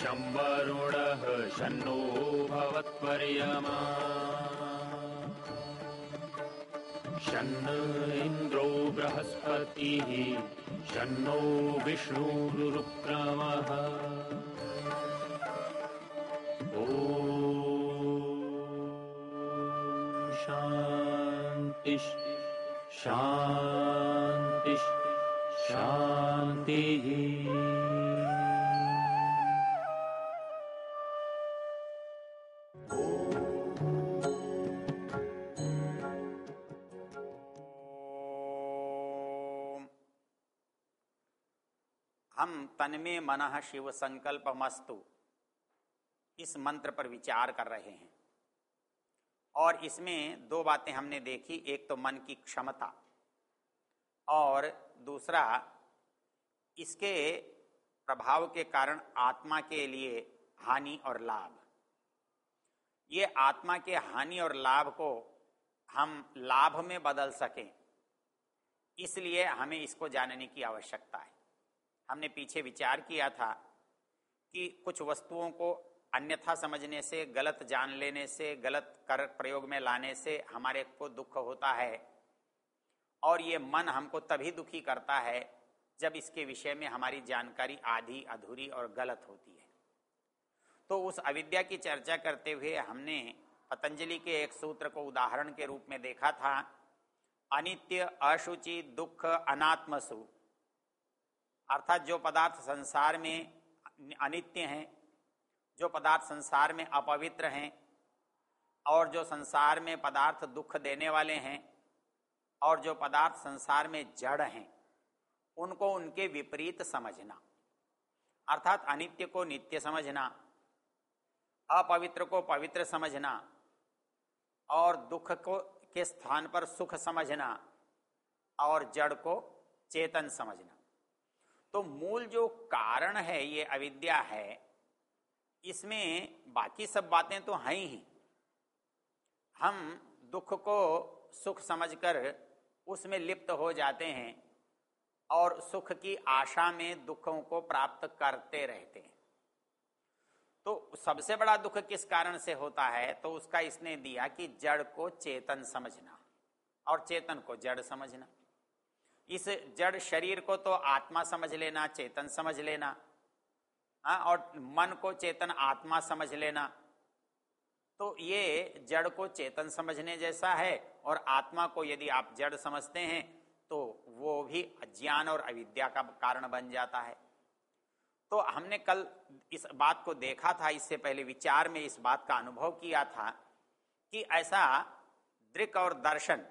शम्बरुणः शन्नो भवत्पर्यमा। शन्न इन्द्रो बृहस्पतिः शन्नो विष्णुरुक्रमः ॐ शान्तिः शान्तिः शान्तिः तन्मे मन शिव संकल्प मस्तु इस मंत्र पर विचार कर रहे हैं। और इसमें दो बातें हमने देखी, एक तो मन की क्षमता और दूसरा इसके प्रभाव के कारण आत्मा के लिए हानि और लाभ। ये आत्मा के हानि और लाभ को हम लाभ में बदल सकें, इसलिए हमें इसको जानने की आवश्यकता है। हमने पीछे विचार किया था कि कुछ वस्तुओं को अन्यथा समझने से, गलत जान लेने से, गलत कर प्रयोग में लाने से हमारे को दुख होता है। और ये मन हमको तभी दुखी करता है जब इसके विषय में हमारी जानकारी आधी अधूरी और गलत होती है। तो उस अविद्या की चर्चा करते हुए हमने पतंजलि के एक सूत्र को उदाहरण के रूप में देखा था। अनित्य, अशुचि, दुख, अनात्मसु। अर्थात जो पदार्थ संसार में अनित्य हैं, जो पदार्थ संसार में अपवित्र हैं, और जो संसार में पदार्थ दुख देने वाले हैं, और जो पदार्थ संसार में जड़ हैं, उनको उनके विपरीत समझना। अर्थात अनित्य को नित्य समझना, अपवित्र को पवित्र समझना, और दुख को के स्थान पर सुख समझना, और जड़ को चेतन समझना। तो मूल जो कारण है, ये अविद्या है, इसमें बाकी सब बातें तो हैं ही। हम दुख को सुख समझकर उसमें लिप्त हो जाते हैं और सुख की आशा में दुखों को प्राप्त करते रहते हैं। तो सबसे बड़ा दुख किस कारण से होता है? तो उसका इसने दिया कि जड़ को चेतन समझना और चेतन को जड़ समझना। इस जड़ शरीर को तो आत्मा समझ लेना चेतन समझ लेना। आ, और मन को चेतन आत्मा समझ लेना। तो ये जड़ को चेतन समझने जैसा है और आत्मा को यदि आप जड़ समझते हैं तो वो भी अज्ञान और अविद्या का कारण बन जाता है। तो हमने कल इस बात को देखा था इससे पहले विचार में इस बात का अनुभव किया था कि ऐसा दृक और दर्शन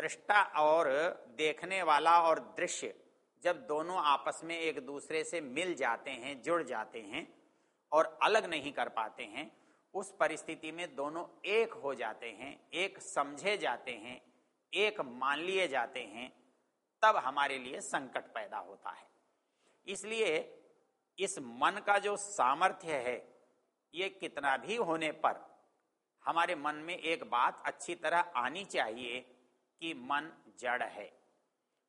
दृष्टा और देखने वाला और दृश्य जब दोनों आपस में एक दूसरे से मिल जाते हैं, जुड़ जाते हैं और अलग नहीं कर पाते हैं, उस परिस्थिति में दोनों एक हो जाते हैं, एक समझे जाते हैं, एक मान लिए जाते हैं, तब हमारे लिए संकट पैदा होता है। इसलिए इस मन का जो सामर्थ्य है, ये कितना भी होने पर हमारे मन में एक बात अच्छी तरह आनी चाहिए कि मन जड़ है।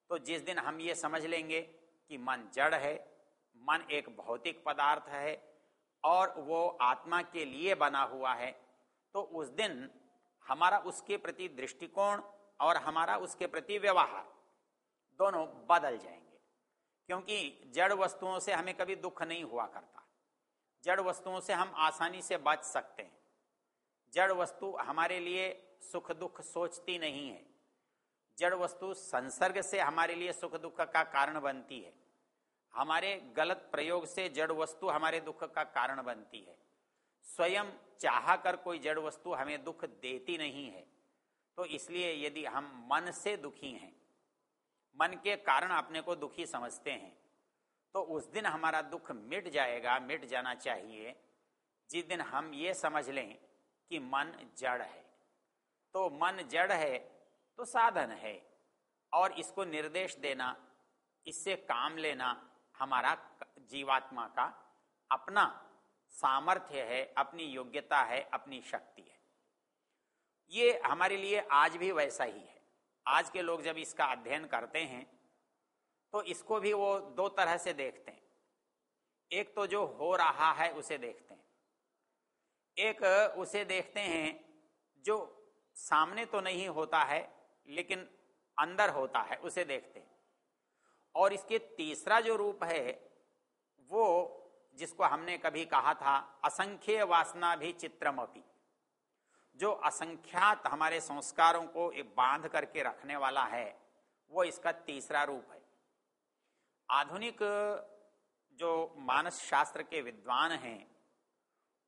तो जिस दिन हम ये समझ लेंगे कि मन जड़ है, मन एक भौतिक पदार्थ है और वो आत्मा के लिए बना हुआ है तो उस दिन हमारा उसके प्रति दृष्टिकोण और हमारा उसके प्रति व्यवहार दोनों बदल जाएँगे। क्योंकि जड़ वस्तुओं से हमें कभी दुख नहीं हुआ करता। जड़ वस्तुओं से हम आसानी से बच सकते हैं। जड़ वस्तु हमारे लिए सुख दुख सोचती नहीं है। जड़ वस्तु संसर्ग से हमारे लिए सुख दुख का कारण बनती है। हमारे गलत प्रयोग से जड़ वस्तु हमारे दुख का कारण बनती है। स्वयं चाह कर कोई जड़ वस्तु हमें दुख देती नहीं है। तो इसलिए यदि हम मन से दुखी हैं, मन के कारण अपने को दुखी समझते हैं तो उस दिन हमारा दुख मिट जाएगा, मिट जाना चाहिए। जिस दिन हम ये समझ लें कि मन जड़ है तो मन जड़ है तो साधन है। और इसको निर्देश देना, इससे काम लेना हमारा जीवात्मा का अपना सामर्थ्य है, अपनी योग्यता है, अपनी शक्ति है। ये हमारे लिए आज भी वैसा ही है। आज के लोग जब इसका अध्ययन करते हैं तो इसको भी वो दो तरह से देखते हैं। एक तो जो हो रहा है, उसे देखते हैं। एक, उसे देखते हैं जो सामने तो नहीं होता है लेकिन अंदर होता है, उसे देखते हैं। और इसके तीसरा जो रूप है, वो जिसको हमने कभी कहा था, असंख्य वासना भी चित्रमपी। जो असंख्यात हमारे संस्कारों को एक बाँध करके रखने वाला है, वो इसका तीसरा रूप है। आधुनिक जो मानस शास्त्र के विद्वान हैं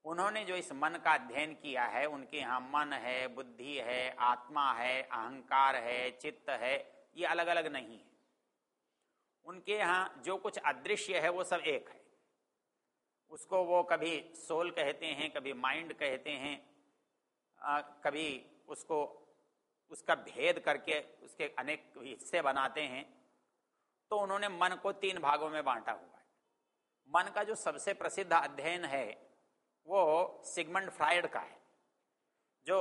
उन्होंने जो इस मन का अध्ययन किया है उनके यहाँ मन है बुद्धि है आत्मा है अहंकार है चित्त है ये अलग अलग नहीं है। उनके यहाँ जो कुछ अदृश्य है वो सब एक है। उसको वो कभी सोल कहते हैं कभी माइंड कहते हैं आ, कभी उसको उसका भेद करके उसके अनेक हिस्से बनाते हैं तो उन्होंने मन को तीन भागों में बांटा हुआ है। मन का जो सबसे प्रसिद्ध अध्ययन है वो सिगमंड फ्राइड का है जो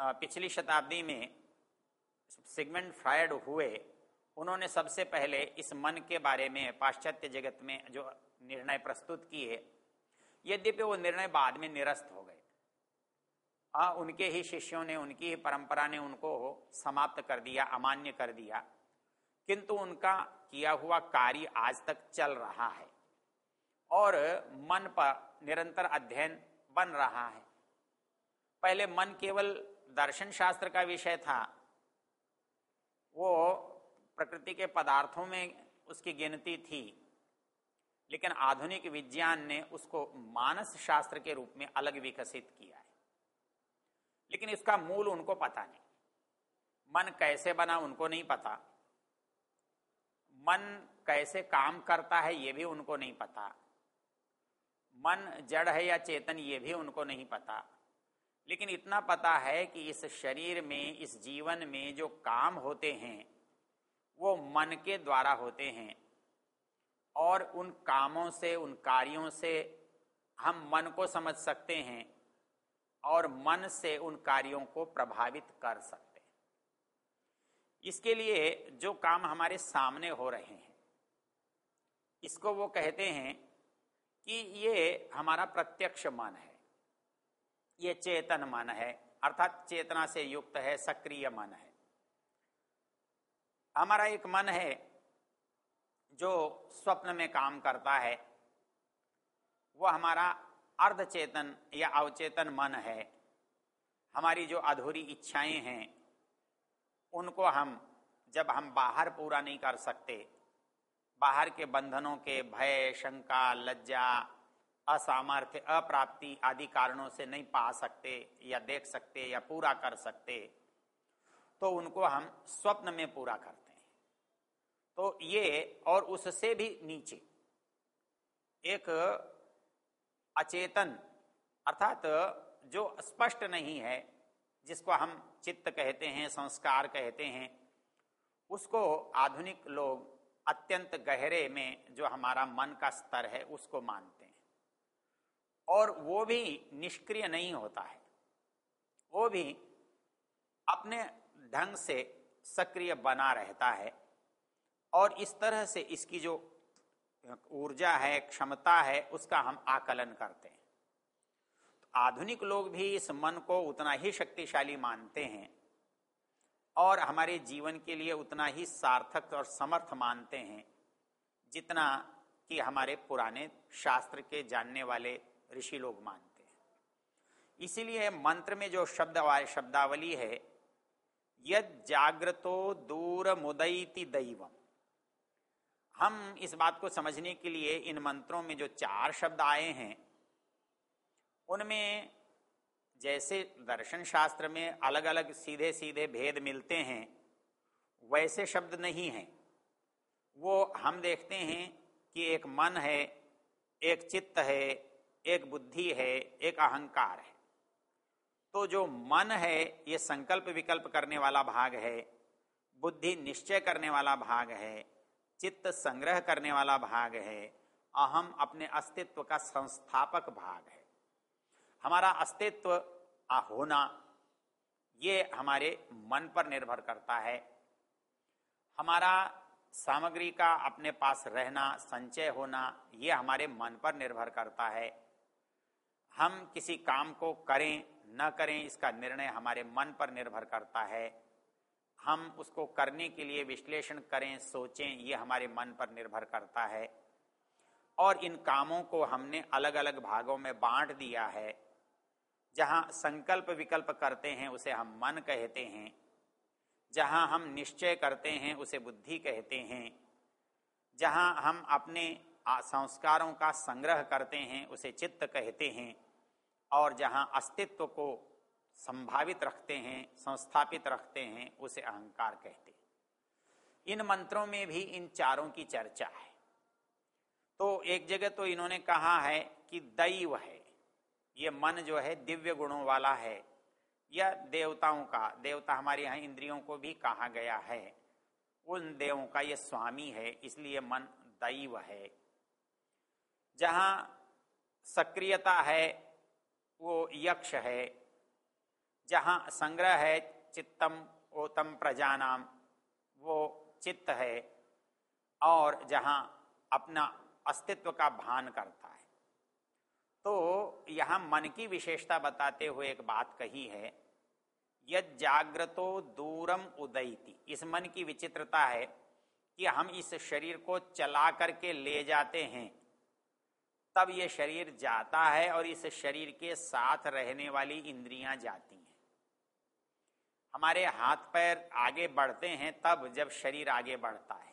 पिछली शताब्दी में सिगमंड फ्राइड हुए उन्होंने सबसे पहले इस मन के बारे में पाश्चात्य जगत में जो निर्णय प्रस्तुत किए यद्यपि वो निर्णय बाद में निरस्त हो गए। आ, उनके ही शिष्यों ने उनकी ही परंपरा ने उनको समाप्त कर दिया अमान्य कर दिया किंतु उनका किया हुआ कार्य आज तक चल रहा है। और मन पर निरंतर अध्ययन बन रहा है। पहले मन केवल दर्शन शास्त्र का विषय था। वो प्रकृति के पदार्थों में उसकी गिनती थी। लेकिन आधुनिक विज्ञान ने उसको मानस शास्त्र के रूप में अलग विकसित किया है। लेकिन इसका मूल उनको पता नहीं। मन कैसे बना उनको नहीं पता। मन कैसे काम करता है ये भी उनको नहीं पता। मन, जड़ है या चेतन, ये भी उनको नहीं पता। लेकिन इतना पता है कि इस शरीर में, इस जीवन में जो काम होते हैं, वो मन के द्वारा होते हैं। और उन कामों से, उन कार्यों से हम मन को समझ सकते हैं और मन से उन कार्यों को प्रभावित कर सकते हैं। इसके लिए जो काम हमारे सामने हो रहे हैं, इसको वो कहते हैं कि ये हमारा प्रत्यक्ष मन है। ये चेतन मन है, अर्थात चेतना से युक्त है, सक्रिय मन है। हमारा एक मन है जो स्वप्न में काम करता है। वह हमारा अर्धचेतन या अवचेतन मन है। हमारी जो अधूरी इच्छाएँ हैं, उनको हम जब हम बाहर पूरा नहीं कर सकते बाहर के बंधनों के भय, शंका, लज्जा, असामर्थ्य, अप्राप्ति आदि कारणों से नहीं पा सकते या देख सकते या पूरा कर सकते तो उनको हम स्वप्न में पूरा करते हैं। तो ये और उससे भी नीचे, एक अचेतन, अर्थात जो स्पष्ट नहीं है, जिसको हम चित्त कहते हैं, संस्कार कहते हैं, उसको आधुनिक लोग अत्यंत गहरे में जो हमारा मन का स्तर है, उसको मानते हैं। और वो भी निष्क्रिय नहीं होता है। वो भी अपने ढंग से सक्रिय बना रहता है और इस तरह से इसकी जो ऊर्जा है, क्षमता है, उसका हम आकलन करते हैं। तो आधुनिक लोग भी इस मन को उतना ही शक्तिशाली मानते हैं और हमारे जीवन के लिए उतना ही सार्थक और समर्थ मानते हैं, जितना कि हमारे पुराने शास्त्र के जानने वाले ऋषि लोग मानते हैं। इसीलिए मंत्र में जो शब्द शब्दावली है, यद जागृतो दूर मुदयति दैवम। हम इस बात को समझने के लिए इन मंत्रों में जो चार शब्द आए हैं, उनमें जैसे दर्शन शास्त्र में अलग अलग सीधे सीधे भेद मिलते हैं, वैसे शब्द नहीं हैं। वो हम देखते हैं कि एक मन है, एक चित्त है, एक बुद्धि है, एक अहंकार है। तो जो मन है, ये संकल्प विकल्प करने वाला भाग है, बुद्धि निश्चय करने वाला भाग है, चित्त संग्रह करने वाला भाग है, अहम अपने अस्तित्व का संस्थापक भाग है। हमारा अस्तित्व होना, ये हमारे मन पर निर्भर करता है। हमारा सामग्री का अपने पास रहना, संचय होना, ये हमारे मन पर निर्भर करता है। हम किसी काम को करें, न करें, इसका निर्णय हमारे मन पर निर्भर करता है। हम उसको करने के लिए विश्लेषण करें, सोचें, ये हमारे मन पर निर्भर करता है। और इन कामों को हमने अलग अलग भागों में बांट दिया है। जहाँ संकल्प विकल्प करते हैं, उसे हम मन कहते हैं। जहाँ हम निश्चय करते हैं, उसे बुद्धि कहते हैं। जहाँ हम अपने संस्कारों का संग्रह करते हैं, उसे चित्त कहते हैं। और जहाँ अस्तित्व को संभावित रखते हैं, संस्थापित रखते हैं, उसे अहंकार कहते हैं। इन मंत्रों में भी इन चारों की चर्चा है। तो एक जगह तो इन्होंने कहा है कि दैव है। ये मन जो है दिव्य गुणों वाला है। या देवताओं का, देवता हमारे यहाँ इंद्रियों को भी कहा गया है। उन देवों का ये स्वामी है, इसलिए मन दैव है। जहाँ सक्रियता है, वो यक्ष है। जहाँ संग्रह है, चित्तम, ओतम प्रजानाम, वो चित्त है। और जहाँ अपना अस्तित्व का भान करता तो यहाँ मन की विशेषता बताते हुए एक बात कही है, यद जागृतो दूरम उदयती। इस मन की विचित्रता है कि हम इस शरीर को चला करके ले जाते हैं, तब ये शरीर जाता है और इस शरीर के साथ रहने वाली इंद्रियाँ जाती हैं। हमारे हाथ पैर आगे बढ़ते हैं, तब जब शरीर आगे बढ़ता है।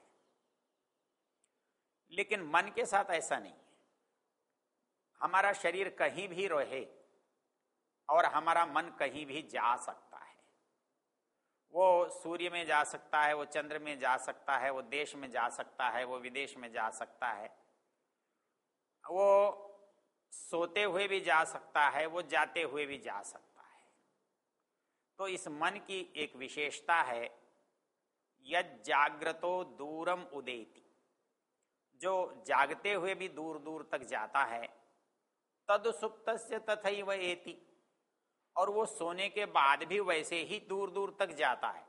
लेकिन मन के साथ ऐसा नहीं है। हमारा शरीर कहीं भी रहे और हमारा मन कहीं भी जा सकता है। वो सूर्य में जा सकता है, वो चंद्र में जा सकता है, वो देश में जा सकता है, वो विदेश में जा सकता है। वो सोते हुए भी जा सकता है, वो जाते हुए भी जा सकता है। तो इस मन की एक विशेषता है, यद दूरम उदेती। जो जागते हुए भी दूर दूर तक जाता है तद सुप्त तथा एति। और वो सोने के बाद भी वैसे ही दूर दूर तक जाता है।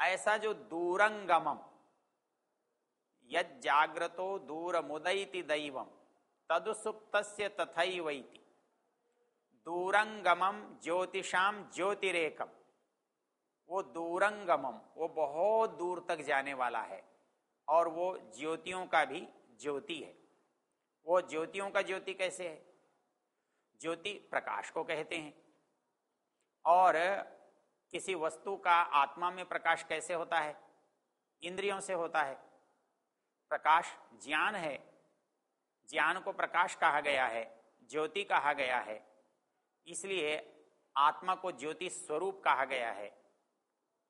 ऐसा जो दूरंगमम यद जाग्रतो दूर मुदयति दैवम तदुसुप्त तथैवैति दूरंगमम ज्योतिषाम ज्योतिरेकम। वो दूरंगमम, वो बहुत दूर तक जाने वाला है। और वो ज्योतियों का भी ज्योति है। वो ज्योतियों का ज्योति कैसे है? ज्योति प्रकाश को कहते हैं। और किसी वस्तु का आत्मा में प्रकाश कैसे होता है? इंद्रियों से होता है। प्रकाश ज्ञान है। ज्ञान को प्रकाश कहा गया है। ज्योति कहा गया है। इसलिए आत्मा को ज्योति स्वरूप कहा गया है।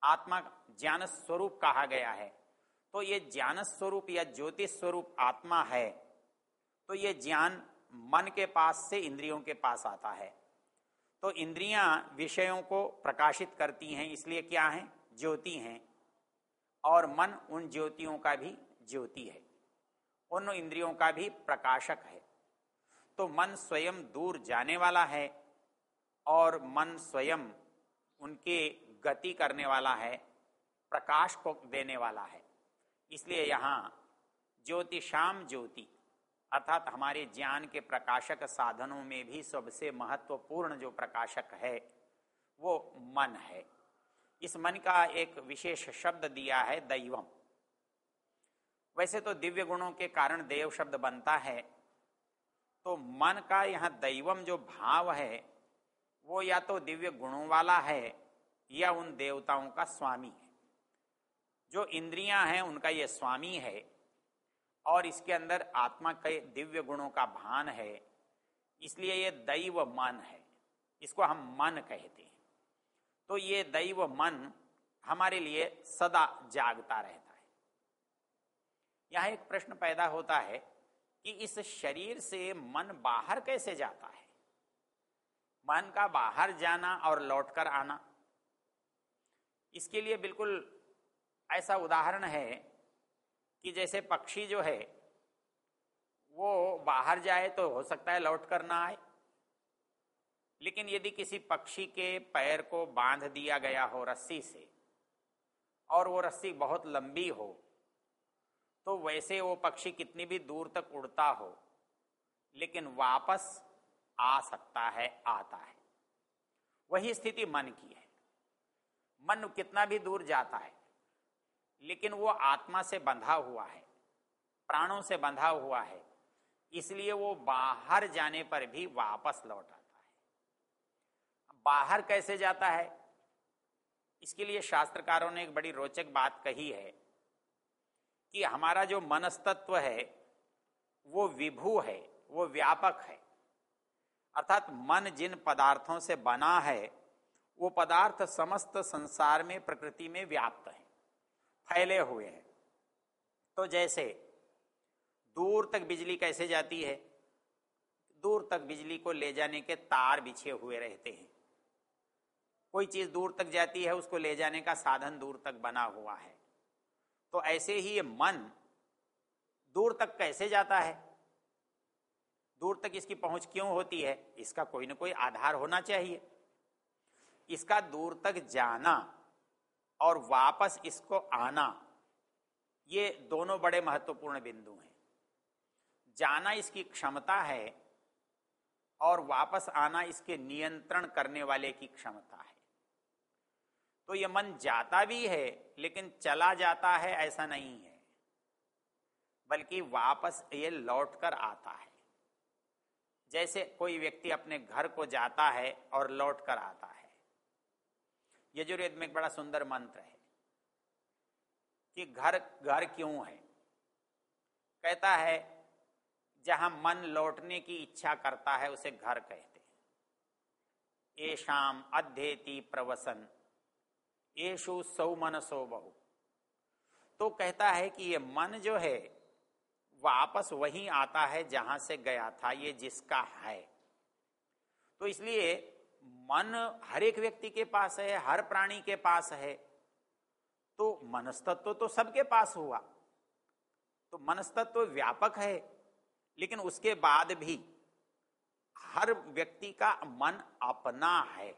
आत्मा ज्ञान स्वरूप कहा गया है। तो ये ज्ञान स्वरूप या ज्योति स्वरूप आत्मा है। तो ये ज्ञान मन के पास से इंद्रियों के पास आता है। तो इंद्रियाँ विषयों को प्रकाशित करती हैं, इसलिए क्या है? ज्योति हैं। और मन उन ज्योतियों का भी ज्योति है। उन इंद्रियों का भी प्रकाशक है। तो मन स्वयं दूर जाने वाला है और मन स्वयं उनके गति करने वाला है, प्रकाश को देने वाला है। इसलिए यहाँ ज्योतिषाम ज्योति। अर्थात हमारे ज्ञान के प्रकाशक साधनों में भी सबसे महत्वपूर्ण जो प्रकाशक है, वो मन है। इस मन का एक विशेष शब्द दिया है, दैवम। वैसे तो दिव्य गुणों के कारण देव शब्द बनता है तो मन का यह दैवम जो भाव है, वो या तो दिव्य गुणों वाला है, या उन देवताओं का स्वामी है। जो इंद्रियाँ हैं, उनका ये स्वामी है और इसके अंदर आत्मा के दिव्य गुणों का भान है, इसलिए ये दैव मन है। इसको हम मन कहते हैं। तो ये दैव मन हमारे लिए सदा जागता रहता है। यहाँ एक प्रश्न पैदा होता है कि इस शरीर से मन बाहर कैसे जाता है? मन का बाहर जाना और लौटकर आना। इसके लिए बिल्कुल ऐसा उदाहरण है कि जैसे पक्षी जो है, वो बाहर जाए तो हो सकता है लौट कर ना आए। लेकिन यदि किसी पक्षी के पैर को बाँध दिया गया हो रस्सी से, और वो रस्सी बहुत लंबी हो तो वैसे वो पक्षी कितनी भी दूर तक उड़ता हो, लेकिन वापस आ सकता है, आता है। वही स्थिति मन की है। मन कितना भी दूर जाता है लेकिन वो आत्मा से बंधा हुआ है, प्राणों से बंधा हुआ है, इसलिए वो बाहर जाने पर भी वापस लौट आता है। बाहर कैसे जाता है? इसके लिए शास्त्रकारों ने एक बड़ी रोचक बात कही है कि हमारा जो मनस्तत्व है, वो विभू है, वो व्यापक है। अर्थात मन जिन पदार्थों से बना है, वो पदार्थ समस्त संसार में, प्रकृति में व्याप्त है। फैले हुए हैं। तो जैसे दूर तक बिजली कैसे जाती है? दूर तक बिजली को ले जाने के तार बिछे हुए रहते हैं। कोई चीज़ दूर तक जाती है, उसको ले जाने का साधन दूर तक बना हुआ है। तो ऐसे ही ये मन दूर तक कैसे जाता है? दूर तक इसकी पहुँच क्यों होती है? इसका कोई ना कोई आधार होना चाहिए। इसका दूर तक जाना और वापस इसको आना, ये दोनों बड़े महत्वपूर्ण बिंदु हैं। जाना इसकी क्षमता है और वापस आना इसके नियंत्रण करने वाले की क्षमता है। तो ये मन जाता भी है, लेकिन चला जाता है ऐसा नहीं है। बल्कि वापस ये लौट कर आता है। जैसे कोई व्यक्ति अपने घर को जाता है और लौट कर आता है। यजुर्वेद में एक बड़ा सुंदर मंत्र है कि घर घर क्यों है? कहता है, जहाँ मन लौटने की इच्छा करता है, उसे घर कहते हैं। ये प्रवसन, येषु सौ मन सो बहु। तो कहता है कि ये मन जो है, वापस वहीं आता है जहाँ से गया था, ये जिसका है। तो इसलिए मन हर एक व्यक्ति के पास है, हर प्राणी के पास है तो मनस्तत्व तो सबके पास हुआ। तो मनस्तत्व व्यापक है, लेकिन उसके बाद भी हर व्यक्ति का मन अपना है।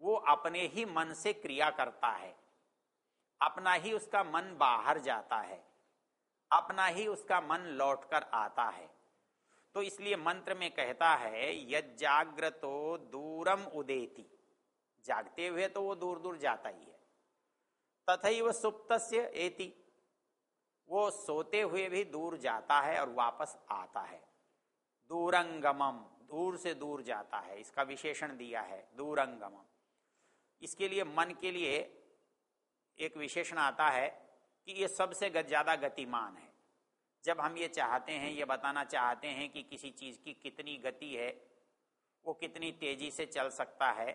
वो अपने ही मन से क्रिया करता है। अपना ही उसका मन बाहर जाता है। अपना ही उसका मन लौटकर आता है। तो इसलिए मंत्र में कहता है यजाग्रतो दूरम उदेती। जागते हुए तो वो दूर दूर जाता ही है। तथा सुप्त एति। वो सोते हुए भी दूर जाता है और वापस आता है। दूरंगमम, दूर से दूर जाता है। इसका विशेषण दिया है, दूरंगमम। इसके लिए मन के लिए एक विशेषण आता है कि ये सबसे ज़्यादा गतिमान है। जब हम ये चाहते हैं, ये बताना चाहते हैं कि किसी चीज़ की कितनी गति है, वो कितनी तेज़ी से चल सकता है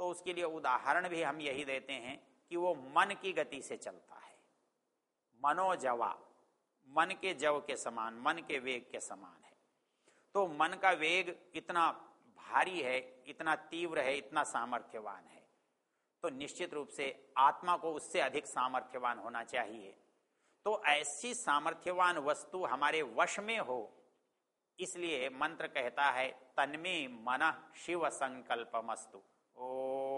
तो उसके लिए उदाहरण भी हम यही देते हैं कि वो मन की गति से चलता है। मनोजवा मन के जव के समान, मन के वेग के समान है। तो मन का वेग इतना भारी है, इतना तीव्र है, इतना सामर्थ्यवान है। तो निश्चित रूप से आत्मा को उससे अधिक सामर्थ्यवान होना चाहिए। तो ऐसी सामर्थ्यवान वस्तु हमारे वश में हो, इसलिए मंत्र कहता है, तन्मे मन शिव संकल्प संकल्पमस्तु। ओ